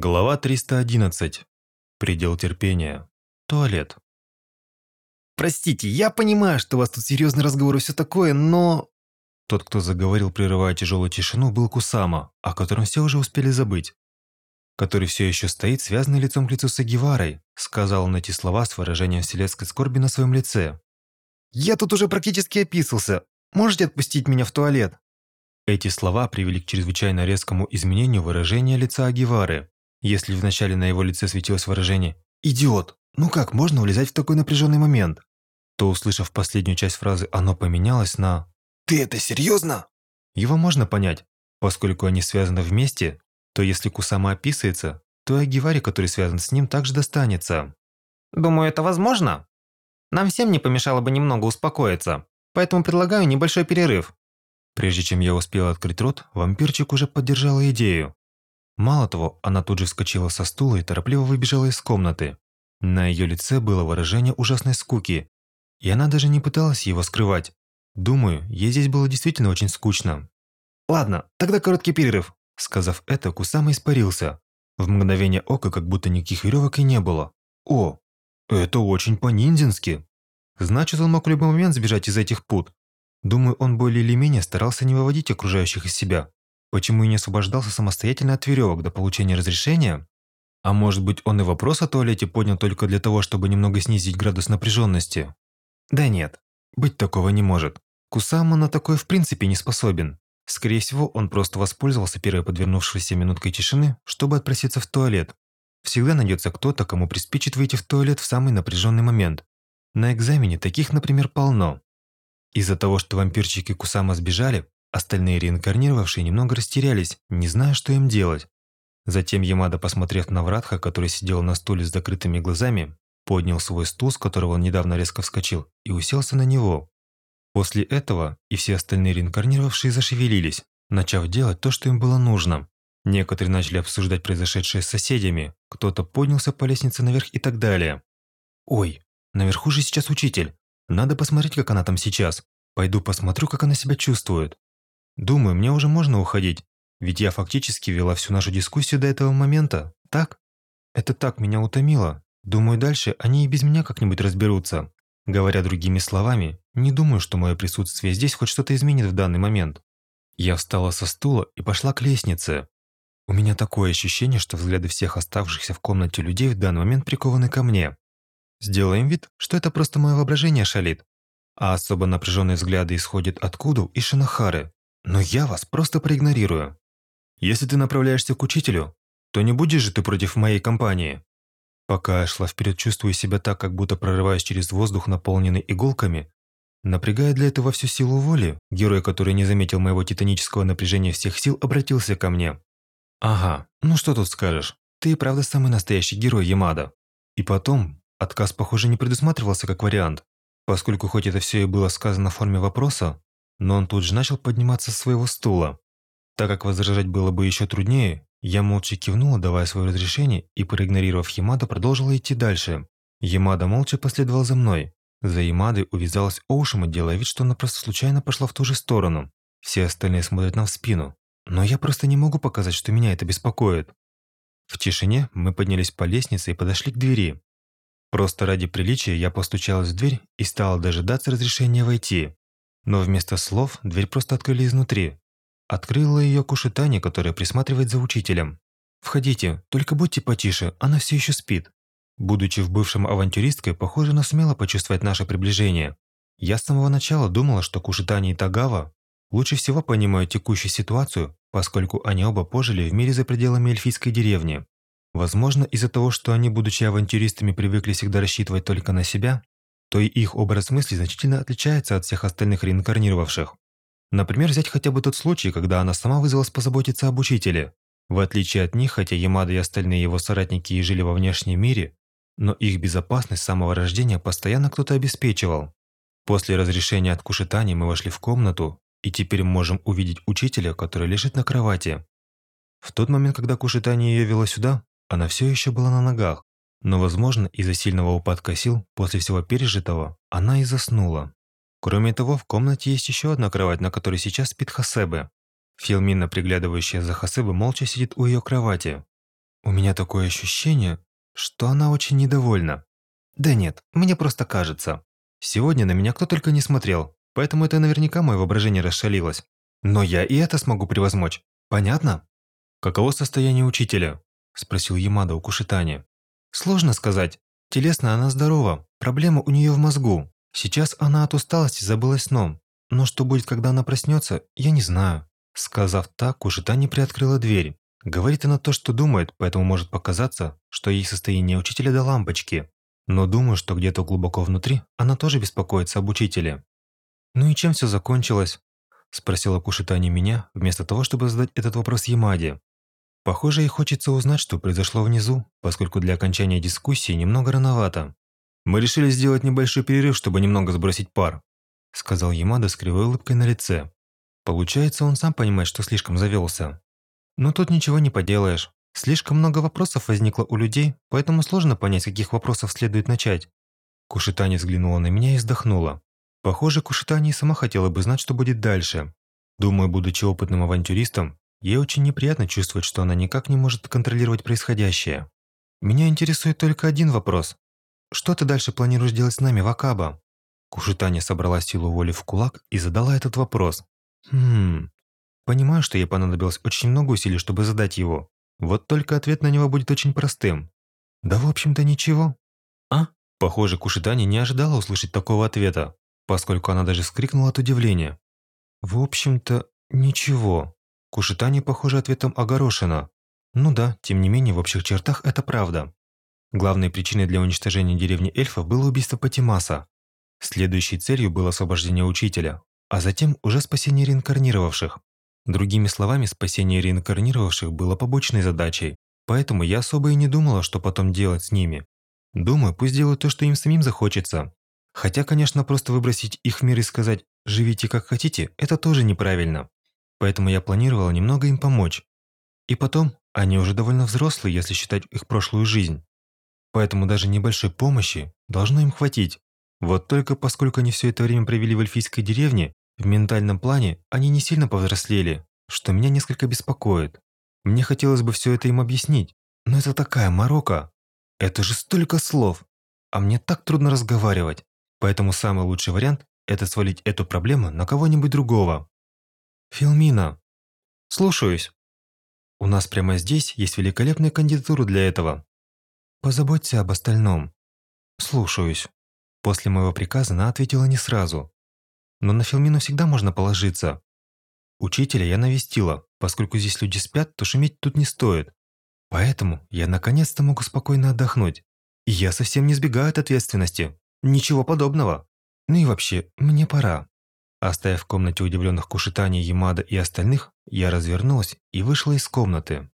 Глава 311. Предел терпения. Туалет. Простите, я понимаю, что у вас тут серьезный разговор и все такое, но... Тот, кто заговорил, прерывая тяжелую тишину, был Кусама, о котором все уже успели забыть. Который все еще стоит, связанный лицом к лицу с Агиварой, сказал он эти слова с выражением вселенской скорби на своем лице. «Я тут уже практически описался. Можете отпустить меня в туалет?» Эти слова привели к чрезвычайно резкому изменению выражения лица Агивары. Если вначале на его лице светилось выражение «Идиот! Ну как можно влезать в такой напряженный момент?» то, услышав последнюю часть фразы, оно поменялось на «Ты это серьезно?» Его можно понять, поскольку они связаны вместе, то если Кусама описывается, то и Агиваре, который связан с ним, также достанется. Думаю, это возможно. Нам всем не помешало бы немного успокоиться, поэтому предлагаю небольшой перерыв. Прежде чем я успел открыть рот, вампирчик уже поддержала идею. Мало того, она тут же вскочила со стула и торопливо выбежала из комнаты. На ее лице было выражение ужасной скуки, и она даже не пыталась его скрывать. Думаю, ей здесь было действительно очень скучно. «Ладно, тогда короткий перерыв». Сказав это, Кусама испарился. В мгновение ока как будто никаких веревок и не было. О, это очень по-ниндзински. Значит, он мог в любой момент сбежать из этих пут. Думаю, он более или менее старался не выводить окружающих из себя. Почему и не освобождался самостоятельно от веревок до получения разрешения? А может быть, он и вопрос о туалете поднял только для того, чтобы немного снизить градус напряженности? Да нет, быть такого не может. Кусама на такое в принципе не способен. Скорее всего, он просто воспользовался первой подвернувшейся минуткой тишины, чтобы отпроситься в туалет. Всегда найдется кто-то, кому приспичит выйти в туалет в самый напряженный момент. На экзамене таких, например, полно. Из-за того, что вампирчики Кусама сбежали, Остальные реинкарнировавшие немного растерялись, не зная, что им делать. Затем Ямада, посмотрев на Вратха, который сидел на стуле с закрытыми глазами, поднял свой стул, с которого он недавно резко вскочил, и уселся на него. После этого и все остальные реинкарнировавшие зашевелились, начав делать то, что им было нужно. Некоторые начали обсуждать произошедшее с соседями, кто-то поднялся по лестнице наверх и так далее. «Ой, наверху же сейчас учитель. Надо посмотреть, как она там сейчас. Пойду посмотрю, как она себя чувствует». Думаю, мне уже можно уходить, ведь я фактически вела всю нашу дискуссию до этого момента, так? Это так меня утомило. Думаю, дальше они и без меня как-нибудь разберутся. Говоря другими словами, не думаю, что мое присутствие здесь хоть что-то изменит в данный момент. Я встала со стула и пошла к лестнице. У меня такое ощущение, что взгляды всех оставшихся в комнате людей в данный момент прикованы ко мне. Сделаем вид, что это просто мое воображение шалит. А особо напряженные взгляды исходят от Куду и Шинахары, но я вас просто проигнорирую. Если ты направляешься к учителю, то не будешь же ты против моей компании. Пока я шла вперед, чувствуя себя так, как будто прорываясь через воздух, наполненный иголками, напрягая для этого всю силу воли, герой, который не заметил моего титанического напряжения всех сил, обратился ко мне. «Ага, ну что тут скажешь? Ты и правда самый настоящий герой Ямада». И потом, отказ, похоже, не предусматривался как вариант, поскольку хоть это все и было сказано в форме вопроса, но он тут же начал подниматься с своего стула. Так как возражать было бы еще труднее, я молча кивнула, давая свое разрешение, и, проигнорировав Ямада, продолжила идти дальше. Ямада молча последовал за мной. За Ямадой увязалась Оушима, делая вид, что она просто случайно пошла в ту же сторону. Все остальные смотрят нам в спину. Но я просто не могу показать, что меня это беспокоит. В тишине мы поднялись по лестнице и подошли к двери. Просто ради приличия я постучалась в дверь и стала дожидаться разрешения войти. Но вместо слов дверь просто открыли изнутри. Открыла ее Кушитани, которая присматривает за учителем. «Входите, только будьте потише, она все еще спит». Будучи в бывшем авантюристкой, похоже, она сумела почувствовать наше приближение. Я с самого начала думала, что Кушитани и Тагава лучше всего понимают текущую ситуацию, поскольку они оба пожили в мире за пределами эльфийской деревни. Возможно, из-за того, что они, будучи авантюристами, привыкли всегда рассчитывать только на себя, то и их образ мысли значительно отличается от всех остальных реинкарнировавших. Например, взять хотя бы тот случай, когда она сама вызвалась позаботиться об учителе. В отличие от них, хотя Ямада и остальные его соратники и жили во внешнем мире, но их безопасность с самого рождения постоянно кто-то обеспечивал. После разрешения от Кушитани мы вошли в комнату, и теперь можем увидеть учителя, который лежит на кровати. В тот момент, когда Кушитани ее вела сюда, она все еще была на ногах, но, возможно, из-за сильного упадка сил после всего пережитого она и заснула. Кроме того, в комнате есть еще одна кровать, на которой сейчас спит Хасебе. Филмина, приглядывающая за Хасебе, молча сидит у ее кровати. У меня такое ощущение, что она очень недовольна. Да нет, мне просто кажется. Сегодня на меня кто только не смотрел, поэтому это наверняка мое воображение расшалилось. Но я и это смогу превозмочь. Понятно? Каково состояние учителя? Спросил Ямада у Кушитани. Сложно сказать. Телесно она здорова, проблема у нее в мозгу. Сейчас она от усталости забылась сном. Но что будет, когда она проснется, я не знаю. Сказав так, Кушитани приоткрыла дверь. Говорит она то, что думает, поэтому может показаться, что ей состояние учителя до лампочки. Но думаю, что где-то глубоко внутри она тоже беспокоится об учителе. «Ну и чем все закончилось?» – спросила Кушитани меня, вместо того, чтобы задать этот вопрос Ямаде. Похоже, ей хочется узнать, что произошло внизу, поскольку для окончания дискуссии немного рановато. «Мы решили сделать небольшой перерыв, чтобы немного сбросить пар», – сказал Ямада с кривой улыбкой на лице. Получается, он сам понимает, что слишком завелся. Но тут ничего не поделаешь. Слишком много вопросов возникло у людей, поэтому сложно понять, с каких вопросов следует начать. Кушитани взглянула на меня и вздохнула. Похоже, Кушитани сама хотела бы знать, что будет дальше. Думаю, будучи опытным авантюристом, ей очень неприятно чувствовать, что она никак не может контролировать происходящее. Меня интересует только один вопрос. Что ты дальше планируешь делать с нами, Вакаба? Кушитани собрала силу воли в кулак и задала этот вопрос. Хм. Понимаю, что ей понадобилось очень много усилий, чтобы задать его. Вот только ответ на него будет очень простым. Да, в общем-то, ничего. А? Похоже, Кушитани не ожидала услышать такого ответа, поскольку она даже вскрикнула от удивления. В общем-то, ничего. Кушитани, похоже, ответом огорошена. Ну да, тем не менее, в общих чертах это правда. Главной причиной для уничтожения деревни эльфов было убийство Патимаса. Следующей целью было освобождение учителя, а затем уже спасение реинкарнировавших. Другими словами, спасение реинкарнировавших было побочной задачей, поэтому я особо и не думала, что потом делать с ними. Думаю, пусть делают то, что им самим захочется. Хотя, конечно, просто выбросить их в мир и сказать «живите как хотите» – это тоже неправильно. Поэтому я планировала немного им помочь. И потом, они уже довольно взрослые, если считать их прошлую жизнь. Поэтому даже небольшой помощи должно им хватить. Вот только поскольку они все это время провели в эльфийской деревне, в ментальном плане они не сильно повзрослели, что меня несколько беспокоит. Мне хотелось бы все это им объяснить, но это такая морока. Это же столько слов, а мне так трудно разговаривать. Поэтому самый лучший вариант – это свалить эту проблему на кого-нибудь другого. Филмина. Слушаюсь. У нас прямо здесь есть великолепная кандидатура для этого. Позаботься об остальном. Слушаюсь. После моего приказа она ответила не сразу, но на Филмину всегда можно положиться. Учителя я навестила, поскольку здесь люди спят, то шуметь тут не стоит. Поэтому я наконец-то могу спокойно отдохнуть. И я совсем не сбегаю от ответственности. Ничего подобного. Ну и вообще, мне пора. Оставив в комнате удивленных Кушитани, Ямада и остальных, я развернулась и вышла из комнаты.